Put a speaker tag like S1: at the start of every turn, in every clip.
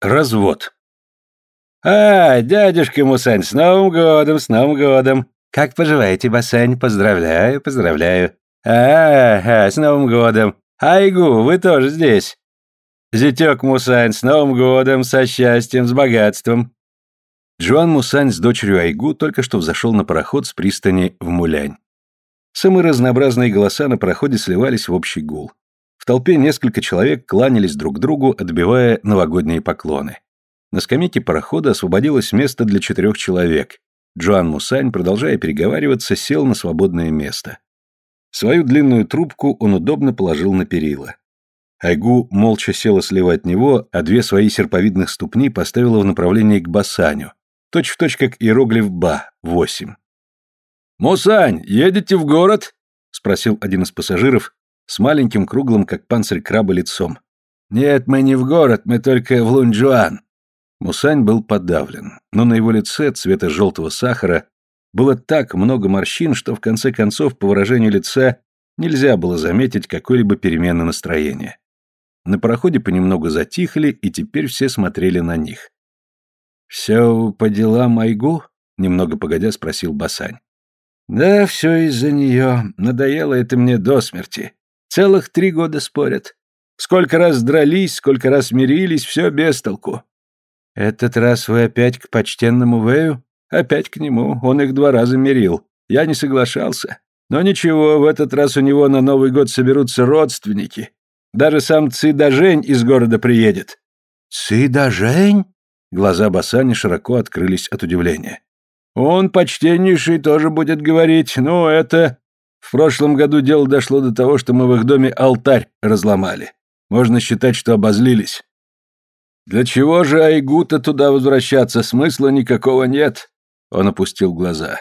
S1: Развод. «А, дядюшка Мусань, с Новым годом, с Новым годом! Как поживаете, Басань? Поздравляю, поздравляю! А, а, с Новым годом! Айгу, вы тоже здесь!» «Зятек Мусань, с Новым годом, со счастьем, с богатством!» Джоан Мусань с дочерью Айгу только что взошел на пароход с пристани в Мулянь. Самые разнообразные голоса на пароходе сливались в общий гул. В толпе несколько человек кланялись друг другу, отбивая новогодние поклоны. На скамейке парохода освободилось место для четырех человек. Джоан Мусань, продолжая переговариваться, сел на свободное место. Свою длинную трубку он удобно положил на перила. Айгу молча села слева от него, а две свои серповидных ступни поставила в направлении к Басаню, точь-в-точь точь как иероглиф «Ба» — восемь. «Мусань, едете в город?» — спросил один из пассажиров, с маленьким круглым, как панцирь краба, лицом. «Нет, мы не в город, мы только в Лунджуан». Мусань был подавлен, но на его лице, цвета желтого сахара, было так много морщин, что в конце концов по выражению лица нельзя было заметить какой-либо перемены настроения. На пароходе понемногу затихли, и теперь все смотрели на них. «Все по делам Айгу?» — немного погодя спросил Басань. «Да, все из-за нее. Надоело это мне до смерти. Целых три года спорят. Сколько раз дрались, сколько раз мирились, все без толку. Этот раз вы опять к почтенному Вэю? Опять к нему. Он их два раза мирил. Я не соглашался. Но ничего, в этот раз у него на Новый год соберутся родственники. Даже сам Цидажень из города приедет. Цидажень? Глаза Басани широко открылись от удивления. Он, почтеннейший, тоже будет говорить, ну, это... В прошлом году дело дошло до того, что мы в их доме алтарь разломали. Можно считать, что обозлились. Для чего же Айгута туда возвращаться? Смысла никакого нет. Он опустил глаза.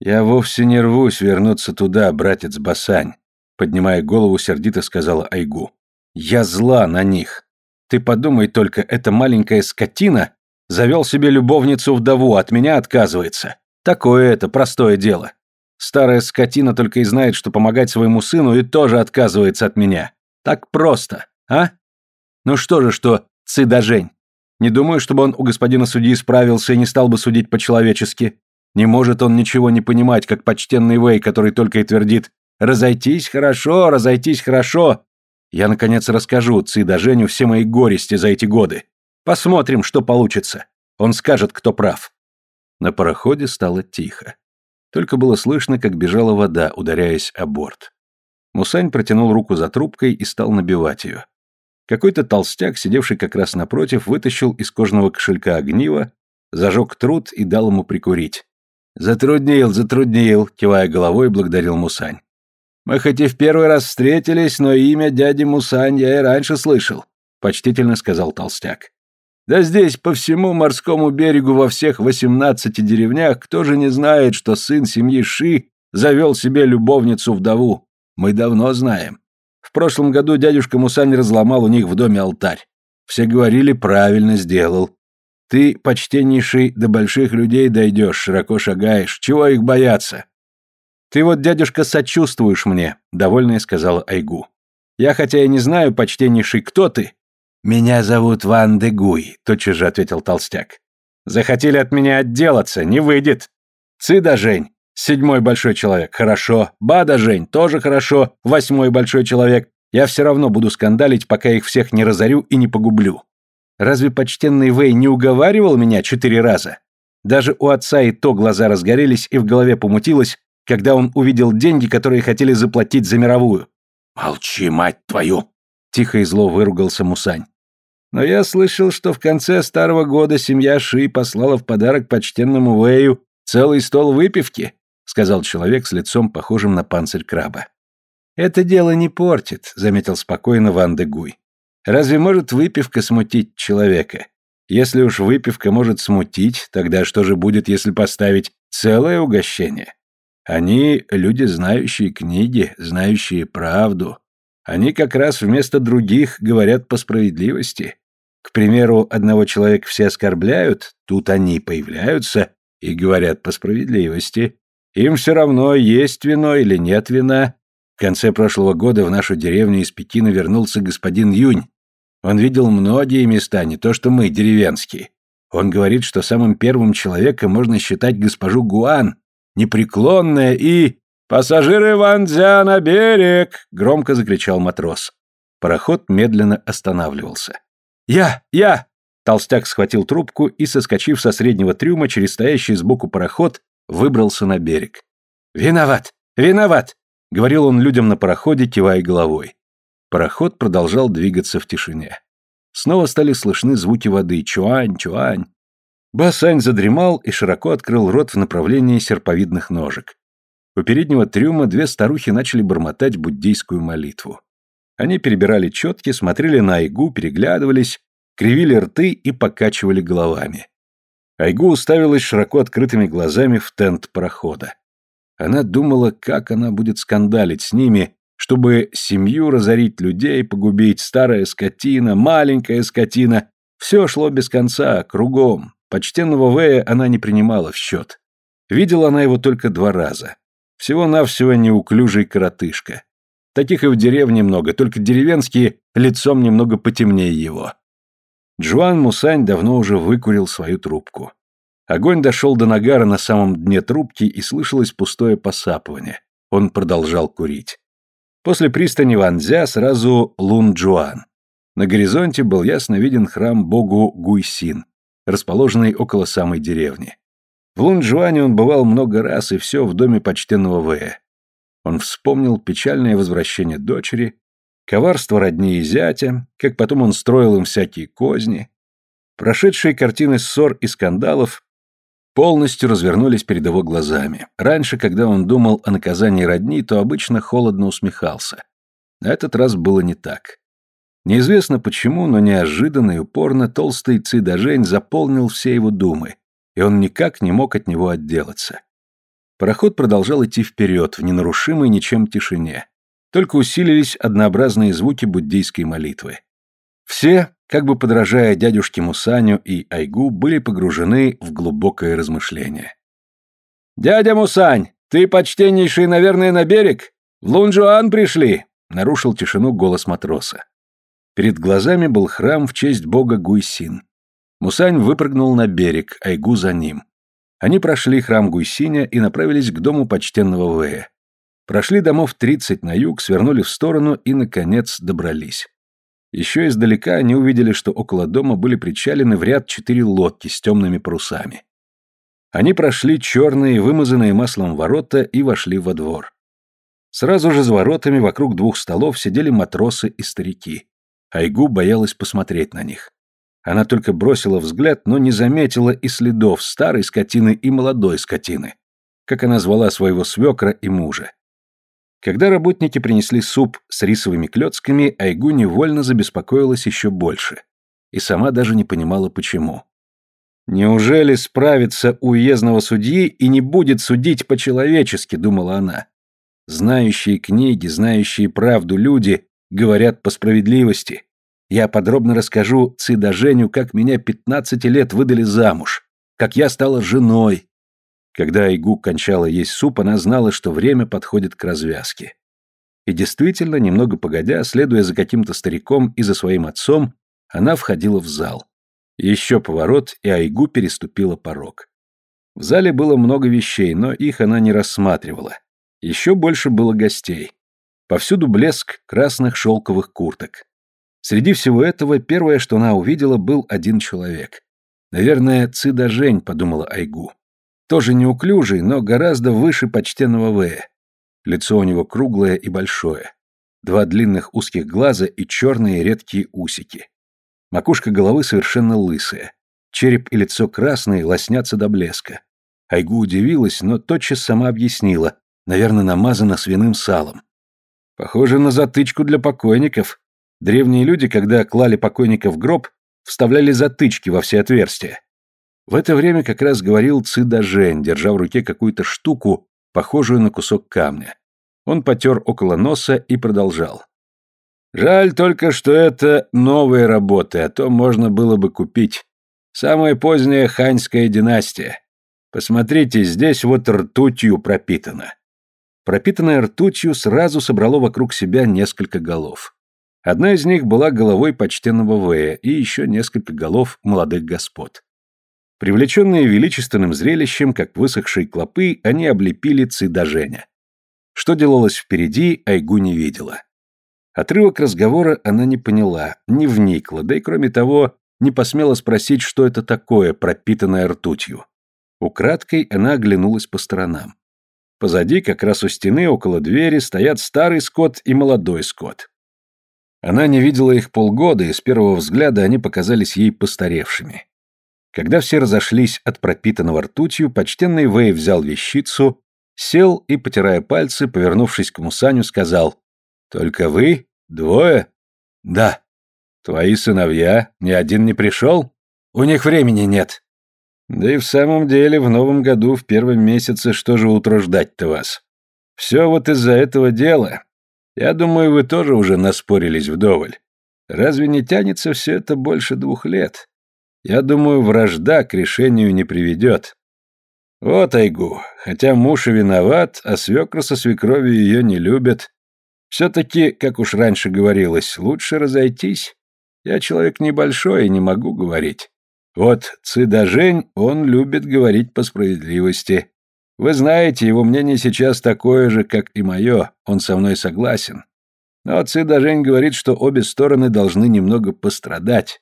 S1: Я вовсе не рвусь вернуться туда, братец Басань, поднимая голову, сердито сказала Айгу. Я зла на них. Ты подумай только, эта маленькая скотина завел себе любовницу-вдову, от меня отказывается. Такое это простое дело. Старая скотина только и знает, что помогать своему сыну, и тоже отказывается от меня. Так просто, а? Ну что же, что цидажень? Не думаю, чтобы он у господина судьи справился и не стал бы судить по-человечески. Не может он ничего не понимать, как почтенный Вэй, который только и твердит «разойтись хорошо, разойтись хорошо». Я, наконец, расскажу цидаженю все мои горести за эти годы. Посмотрим, что получится. Он скажет, кто прав. На пароходе стало тихо. Только было слышно, как бежала вода, ударяясь о борт. Мусань протянул руку за трубкой и стал набивать ее. Какой-то толстяк, сидевший как раз напротив, вытащил из кожаного кошелька огниво, зажег труд и дал ему прикурить. «Затруднил, затруднил», — кивая головой, благодарил Мусань. «Мы хоть и в первый раз встретились, но имя дяди Мусань я и раньше слышал», — почтительно сказал толстяк. Да здесь по всему морскому берегу во всех восемнадцати деревнях кто же не знает, что сын семьи Ши завел себе любовницу-вдову? Мы давно знаем. В прошлом году дядюшка Мусань разломал у них в доме алтарь. Все говорили, правильно сделал. Ты, почтеннейший, до больших людей дойдешь, широко шагаешь. Чего их бояться? Ты вот, дядюшка, сочувствуешь мне, довольная сказала Айгу. Я хотя и не знаю, почтеннейший, кто ты, «Меня зовут Ван де Гуй», — тотчас же ответил толстяк. «Захотели от меня отделаться, не выйдет. Цыда Жень, седьмой большой человек, хорошо. Бада Жень, тоже хорошо, восьмой большой человек. Я все равно буду скандалить, пока их всех не разорю и не погублю. Разве почтенный Вэй не уговаривал меня четыре раза? Даже у отца и то глаза разгорелись и в голове помутилось, когда он увидел деньги, которые хотели заплатить за мировую. «Молчи, мать твою!» — тихо и зло выругался Мусань. Но я слышал, что в конце старого года семья Ши послала в подарок почтенному Вэю целый стол выпивки, сказал человек с лицом похожим на панцирь краба. Это дело не портит, заметил спокойно Ван де Гуй. Разве может выпивка смутить человека? Если уж выпивка может смутить, тогда что же будет, если поставить целое угощение? Они люди, знающие книги, знающие правду. Они как раз вместо других говорят по справедливости. К примеру, одного человека все оскорбляют, тут они появляются и говорят по справедливости. Им все равно, есть вино или нет вина. В конце прошлого года в нашу деревню из Пекина вернулся господин Юнь. Он видел многие места, не то что мы, деревенские. Он говорит, что самым первым человеком можно считать госпожу Гуан, непреклонная и... «Пассажиры Ванзя на берег!» — громко закричал матрос. Пароход медленно останавливался. «Я! Я!» Толстяк схватил трубку и, соскочив со среднего трюма через стоящий сбоку пароход, выбрался на берег. «Виноват! Виноват!» — говорил он людям на пароходе, кивая головой. Пароход продолжал двигаться в тишине. Снова стали слышны звуки воды «чуань, чуань». Басань задремал и широко открыл рот в направлении серповидных ножек. У переднего трюма две старухи начали бормотать буддийскую молитву. Они перебирали четки, смотрели на Айгу, переглядывались, кривили рты и покачивали головами. Айгу уставилась широко открытыми глазами в тент парохода. Она думала, как она будет скандалить с ними, чтобы семью разорить людей, погубить старая скотина, маленькая скотина. Все шло без конца, кругом. Почтенного Вэя она не принимала в счет. Видела она его только два раза. Всего-навсего неуклюжий коротышка. Таких и в деревне много, только деревенские лицом немного потемнее его. Джуан Мусань давно уже выкурил свою трубку. Огонь дошел до нагара на самом дне трубки и слышалось пустое посапывание. Он продолжал курить. После пристани Ванзя сразу Лун Джуан. На горизонте был ясно виден храм богу Гуйсин, расположенный около самой деревни. В Лунджуане он бывал много раз, и все в доме почтенного Вэя. Он вспомнил печальное возвращение дочери, коварство родни и зятя, как потом он строил им всякие козни. Прошедшие картины ссор и скандалов полностью развернулись перед его глазами. Раньше, когда он думал о наказании родни, то обычно холодно усмехался. На этот раз было не так. Неизвестно почему, но неожиданно и упорно толстый Цидажень заполнил все его думы, и он никак не мог от него отделаться. Пароход продолжал идти вперед, в ненарушимой ничем тишине. Только усилились однообразные звуки буддийской молитвы. Все, как бы подражая дядюшке Мусаню и Айгу, были погружены в глубокое размышление. «Дядя Мусань, ты, почтеннейший, наверное, на берег? В Лунжуан пришли!» — нарушил тишину голос матроса. Перед глазами был храм в честь бога Гуйсин. Мусань выпрыгнул на берег, Айгу за ним. Они прошли храм Гуйсиня и направились к дому почтенного Вэя. Прошли домов 30 на юг, свернули в сторону и, наконец, добрались. Еще издалека они увидели, что около дома были причалены в ряд четыре лодки с темными парусами. Они прошли черные, вымазанные маслом ворота и вошли во двор. Сразу же за воротами вокруг двух столов сидели матросы и старики. Айгу боялась посмотреть на них. Она только бросила взгляд, но не заметила и следов старой скотины и молодой скотины, как она звала своего свекра и мужа. Когда работники принесли суп с рисовыми клетками, Айгу невольно забеспокоилась еще больше. И сама даже не понимала, почему. «Неужели справится уездного судьи и не будет судить по-человечески?» — думала она. «Знающие книги, знающие правду люди говорят по справедливости. Я подробно расскажу Цида Женю, как меня 15 лет выдали замуж, как я стала женой, когда Айгу кончала есть суп, она знала, что время подходит к развязке. И действительно, немного погодя, следуя за каким-то стариком и за своим отцом, она входила в зал. Еще поворот, и Айгу переступила порог. В зале было много вещей, но их она не рассматривала. Еще больше было гостей. Повсюду блеск красных шелковых курток. Среди всего этого первое, что она увидела, был один человек. Наверное, Цида Жень, подумала Айгу. Тоже неуклюжий, но гораздо выше почтенного Вэя. Лицо у него круглое и большое. Два длинных узких глаза и черные редкие усики. Макушка головы совершенно лысая. Череп и лицо красные лоснятся до блеска. Айгу удивилась, но тотчас сама объяснила. Наверное, намазано свиным салом. Похоже на затычку для покойников. Древние люди, когда клали покойника в гроб, вставляли затычки во все отверстия. В это время как раз говорил Цида Жень, держа в руке какую-то штуку, похожую на кусок камня. Он потер около носа и продолжал. «Жаль только, что это новые работы, а то можно было бы купить. Самая поздняя ханьская династия. Посмотрите, здесь вот ртутью пропитано». Пропитанное ртутью сразу собрало вокруг себя несколько голов. Одна из них была головой почтенного Вэя и еще несколько голов молодых господ. Привлеченные величественным зрелищем, как высохшие клопы, они облепили Цида Женя. Что делалось впереди, Айгу не видела. Отрывок разговора она не поняла, не вникла, да и кроме того, не посмела спросить, что это такое, пропитанное ртутью. Украдкой она оглянулась по сторонам. Позади, как раз у стены, около двери, стоят старый скот и молодой скот. Она не видела их полгода, и с первого взгляда они показались ей постаревшими. Когда все разошлись от пропитанного ртутью, почтенный Вэй взял вещицу, сел и, потирая пальцы, повернувшись к Мусаню, сказал «Только вы? Двое?» «Да». «Твои сыновья? Ни один не пришел?» «У них времени нет». «Да и в самом деле в новом году, в первом месяце, что же утруждать-то вас? Все вот из-за этого дела. Я думаю, вы тоже уже наспорились вдоволь. Разве не тянется все это больше двух лет? Я думаю, вражда к решению не приведет. Вот Айгу, хотя муж и виноват, а свекра со свекровью ее не любят, все-таки, как уж раньше говорилось, лучше разойтись. Я человек небольшой и не могу говорить. Вот Цидажень, он любит говорить по справедливости. Вы знаете, его мнение сейчас такое же, как и мое, он со мной согласен. Но Цидажень говорит, что обе стороны должны немного пострадать.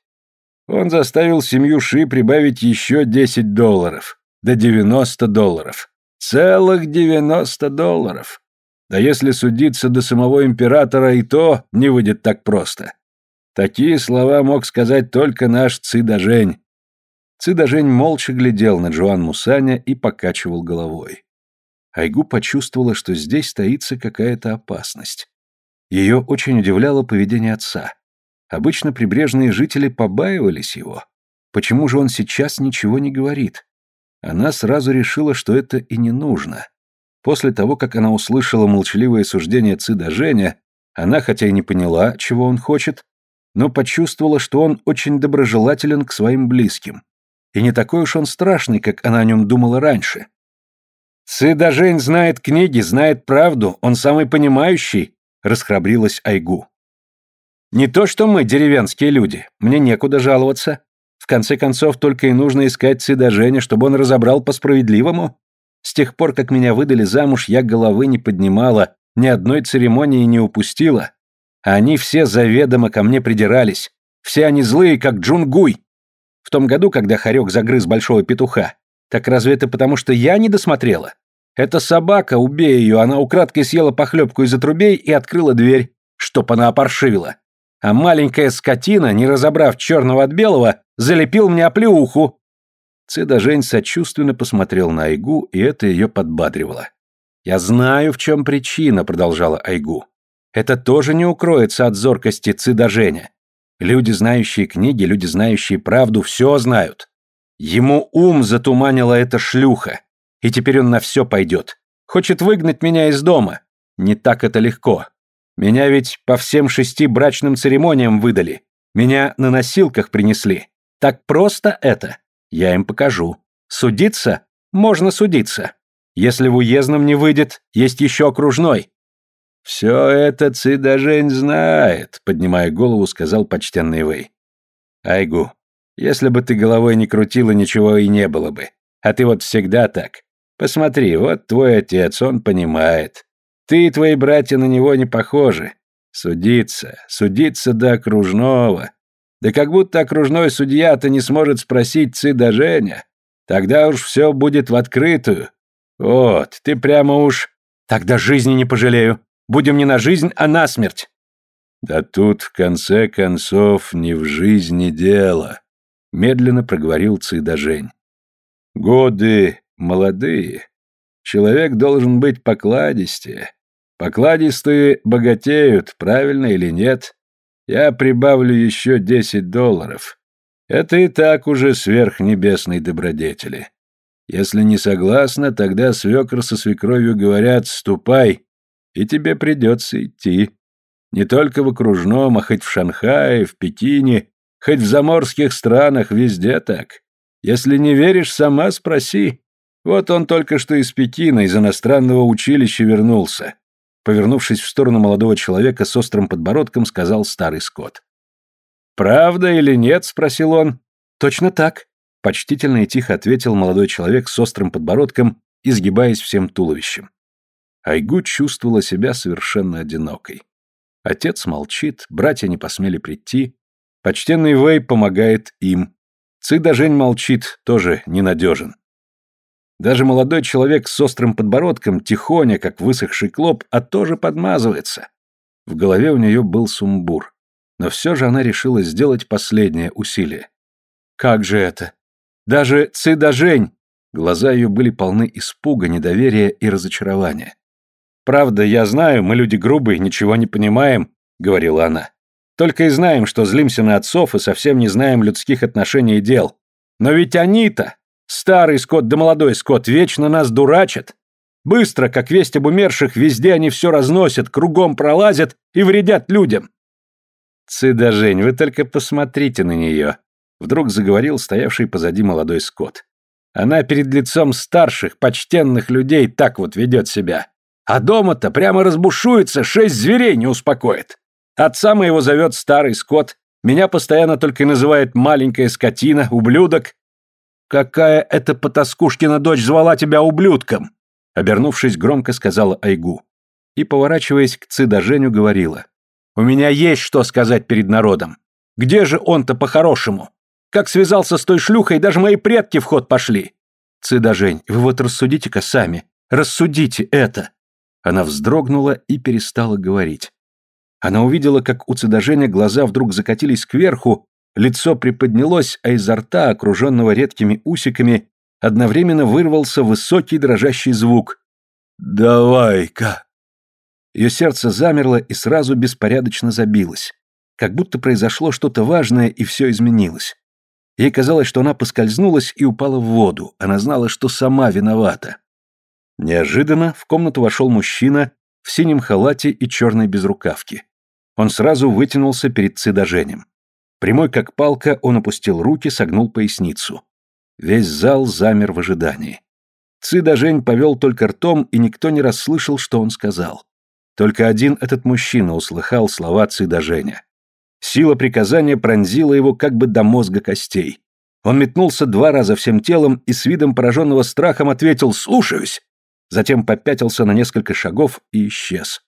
S1: Он заставил семью Ши прибавить еще 10 долларов, до 90 долларов. Целых 90 долларов. Да если судиться до самого императора, и то не выйдет так просто. Такие слова мог сказать только наш Цидажень. Цидажень молча глядел на Джоан Мусаня и покачивал головой. Айгу почувствовала, что здесь стоится какая-то опасность. Ее очень удивляло поведение отца. Обычно прибрежные жители побаивались его. Почему же он сейчас ничего не говорит? Она сразу решила, что это и не нужно. После того, как она услышала молчаливое суждение Цида Женя, она, хотя и не поняла, чего он хочет, но почувствовала, что он очень доброжелателен к своим близким. И не такой уж он страшный, как она о нем думала раньше. «Цида Жень знает книги, знает правду, он самый понимающий», — расхрабрилась Айгу. «Не то, что мы, деревенские люди, мне некуда жаловаться. В конце концов, только и нужно искать Цида Женя, чтобы он разобрал по-справедливому. С тех пор, как меня выдали замуж, я головы не поднимала, ни одной церемонии не упустила. А они все заведомо ко мне придирались. Все они злые, как Джунгуй. В том году, когда Харек загрыз большого петуха. Так разве это потому, что я не досмотрела? Это собака, убей ее, она украдкой съела похлебку из отрубей и открыла дверь, чтоб она опоршивила. А маленькая скотина, не разобрав черного от белого, залепил мне оплеуху. Цеда Жень сочувственно посмотрел на Айгу, и это ее подбадривало. «Я знаю, в чем причина», — продолжала Айгу. «Это тоже не укроется от зоркости Цеда. Люди, знающие книги, люди, знающие правду, все знают. Ему ум затуманила эта шлюха, и теперь он на все пойдет. Хочет выгнать меня из дома. Не так это легко. Меня ведь по всем шести брачным церемониям выдали. Меня на носилках принесли. Так просто это?» Я им покажу. Судиться? Можно судиться. Если в уездном не выйдет, есть еще окружной. Все это Цидажень знает, поднимая голову, сказал почтенный Вэй. Айгу, если бы ты головой не крутила, ничего и не было бы. А ты вот всегда так. Посмотри, вот твой отец, он понимает. Ты и твои братья на него не похожи. Судиться, судиться до окружного. Да как будто окружной судья-то не сможет спросить Цида Женя. Тогда уж все будет в открытую. Вот, ты прямо уж... Тогда жизни не пожалею. Будем не на жизнь, а на смерть. Да тут, в конце концов, не в жизни дело, медленно проговорил Цида Жень. Годы молодые. Человек должен быть покладистее. Покладистые богатеют, правильно или нет? Я прибавлю еще десять долларов. Это и так уже сверх небесной добродетели. Если не согласна, тогда свекр со свекровью говорят «ступай», и тебе придется идти. Не только в окружном, а хоть в Шанхае, в Пекине, хоть в заморских странах, везде так. Если не веришь, сама спроси. Вот он только что из Пекина, из иностранного училища вернулся. Повернувшись в сторону молодого человека с острым подбородком, сказал старый скот. «Правда или нет?» — спросил он. «Точно так», — почтительно и тихо ответил молодой человек с острым подбородком, изгибаясь всем туловищем. Айгу чувствовала себя совершенно одинокой. Отец молчит, братья не посмели прийти. Почтенный Вэй помогает им. Цыда Жень молчит, тоже ненадежен. Даже молодой человек с острым подбородком, тихоня, как высохший клоп, а тоже подмазывается. В голове у нее был сумбур. Но все же она решила сделать последнее усилие. «Как же это? Даже Цида Жень!» Глаза ее были полны испуга, недоверия и разочарования. «Правда, я знаю, мы люди грубые, ничего не понимаем», — говорила она. «Только и знаем, что злимся на отцов и совсем не знаем людских отношений и дел. Но ведь они-то, Старый скот да молодой скот вечно нас дурачат. Быстро, как весть об умерших, везде они все разносят, кругом пролазят и вредят людям. Цыда, Жень, вы только посмотрите на нее. Вдруг заговорил стоявший позади молодой скот. Она перед лицом старших, почтенных людей так вот ведет себя. А дома-то прямо разбушуется, шесть зверей не успокоит. Отца моего зовет старый скот, меня постоянно только называет маленькая скотина, ублюдок, «Какая эта потаскушкина дочь звала тебя ублюдком?» Обернувшись, громко сказала Айгу. И, поворачиваясь к Цыда Женю, говорила. «У меня есть что сказать перед народом. Где же он-то по-хорошему? Как связался с той шлюхой, даже мои предки в ход пошли!» «Цыда Жень, вы вот рассудите-ка сами. Рассудите это!» Она вздрогнула и перестала говорить. Она увидела, как у Цидаженя глаза вдруг закатились кверху, Лицо приподнялось, а изо рта, окруженного редкими усиками, одновременно вырвался высокий дрожащий звук. «Давай-ка!» Ее сердце замерло и сразу беспорядочно забилось. Как будто произошло что-то важное, и все изменилось. Ей казалось, что она поскользнулась и упала в воду. Она знала, что сама виновата. Неожиданно в комнату вошел мужчина в синем халате и черной безрукавке. Он сразу вытянулся перед цидоженем. Прямой как палка, он опустил руки, согнул поясницу. Весь зал замер в ожидании. Цыда Жень повел только ртом, и никто не расслышал, что он сказал. Только один этот мужчина услыхал слова Цыда Женя. Сила приказания пронзила его как бы до мозга костей. Он метнулся два раза всем телом и с видом пораженного страхом ответил «Слушаюсь!». Затем попятился на несколько шагов и исчез.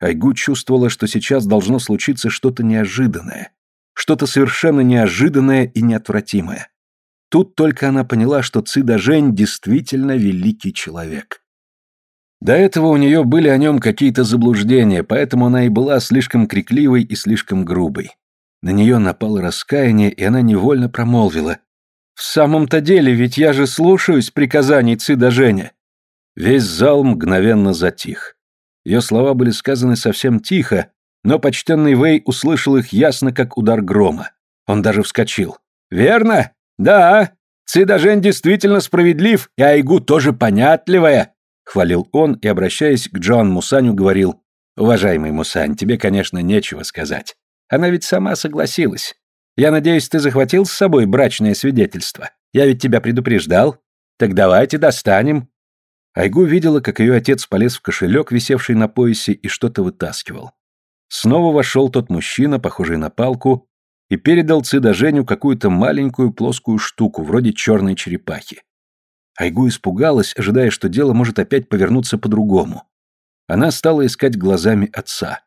S1: Айгу чувствовала, что сейчас должно случиться что-то неожиданное, что-то совершенно неожиданное и неотвратимое. Тут только она поняла, что Цида Жень действительно великий человек. До этого у нее были о нем какие-то заблуждения, поэтому она и была слишком крикливой и слишком грубой. На нее напало раскаяние, и она невольно промолвила. «В самом-то деле, ведь я же слушаюсь приказаний Цида Женя». Весь зал мгновенно затих. Ее слова были сказаны совсем тихо, но почтенный Вэй услышал их ясно, как удар грома. Он даже вскочил. «Верно? Да. Цидажен действительно справедлив, и Айгу тоже понятливая», — хвалил он и, обращаясь к Джоан Мусаню, говорил. «Уважаемый Мусань, тебе, конечно, нечего сказать. Она ведь сама согласилась. Я надеюсь, ты захватил с собой брачное свидетельство. Я ведь тебя предупреждал. Так давайте достанем». Айгу видела, как ее отец полез в кошелек, висевший на поясе, и что-то вытаскивал. Снова вошел тот мужчина, похожий на палку, и передал Цида какую-то маленькую плоскую штуку, вроде черной черепахи. Айгу испугалась, ожидая, что дело может опять повернуться по-другому. Она стала искать глазами отца.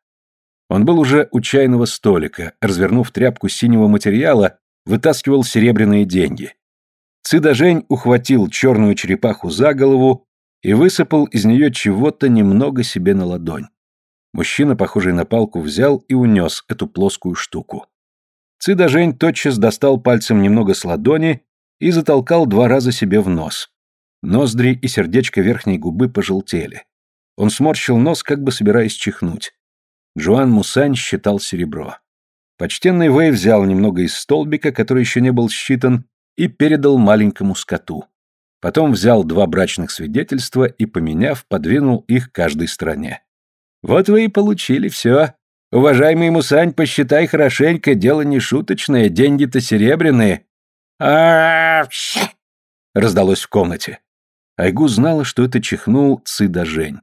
S1: Он был уже у чайного столика, развернув тряпку синего материала, вытаскивал серебряные деньги. Цида Жень ухватил черную черепаху за голову и высыпал из нее чего-то немного себе на ладонь. Мужчина, похожий на палку, взял и унес эту плоскую штуку. Цида Жень тотчас достал пальцем немного с ладони и затолкал два раза себе в нос. Ноздри и сердечко верхней губы пожелтели. Он сморщил нос, как бы собираясь чихнуть. Джоан Мусань считал серебро. Почтенный Вэй взял немного из столбика, который еще не был считан, и передал маленькому скоту. Потом взял два брачных свидетельства и, поменяв, подвинул их каждой стороне. Вот вы и получили все. Уважаемый Мусань, посчитай хорошенько, дело не шуточное, деньги-то серебряные. а раздалось в комнате. Айгу знала, что это чихнул Цыда Жень.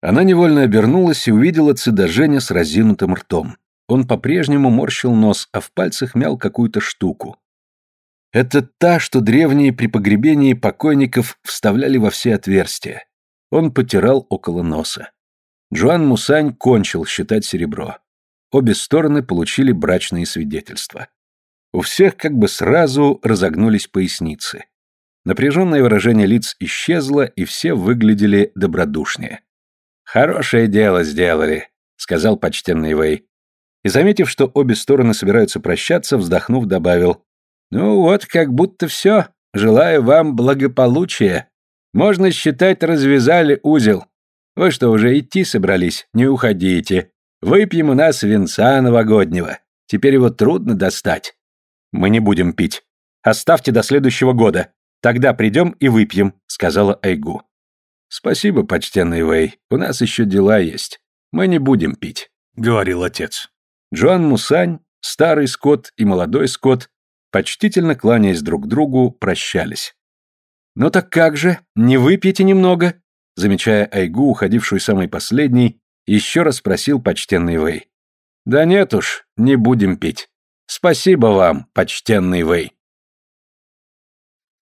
S1: Она невольно обернулась и увидела Цидаженя с разинутым ртом. Он по-прежнему морщил нос, а в пальцах мял какую-то штуку. Это та, что древние при погребении покойников вставляли во все отверстия. Он потирал около носа. Джоан Мусань кончил считать серебро. Обе стороны получили брачные свидетельства. У всех как бы сразу разогнулись поясницы. Напряженное выражение лиц исчезло, и все выглядели добродушнее. «Хорошее дело сделали», — сказал почтенный Вэй. И, заметив, что обе стороны собираются прощаться, вздохнув, добавил, «Ну вот, как будто все. Желаю вам благополучия. Можно считать, развязали узел. Вы что, уже идти собрались? Не уходите. Выпьем у нас венца новогоднего. Теперь его трудно достать». «Мы не будем пить. Оставьте до следующего года. Тогда придем и выпьем», — сказала Айгу. «Спасибо, почтенный Вэй, у нас еще дела есть. Мы не будем пить», — говорил отец. Джоан Мусань, старый скот и молодой скот, почтительно кланяясь друг другу, прощались. «Ну так как же, не выпьете немного?» Замечая Айгу, уходившую самый последний, еще раз спросил почтенный Вэй. «Да нет уж, не будем пить. Спасибо вам, почтенный Вэй».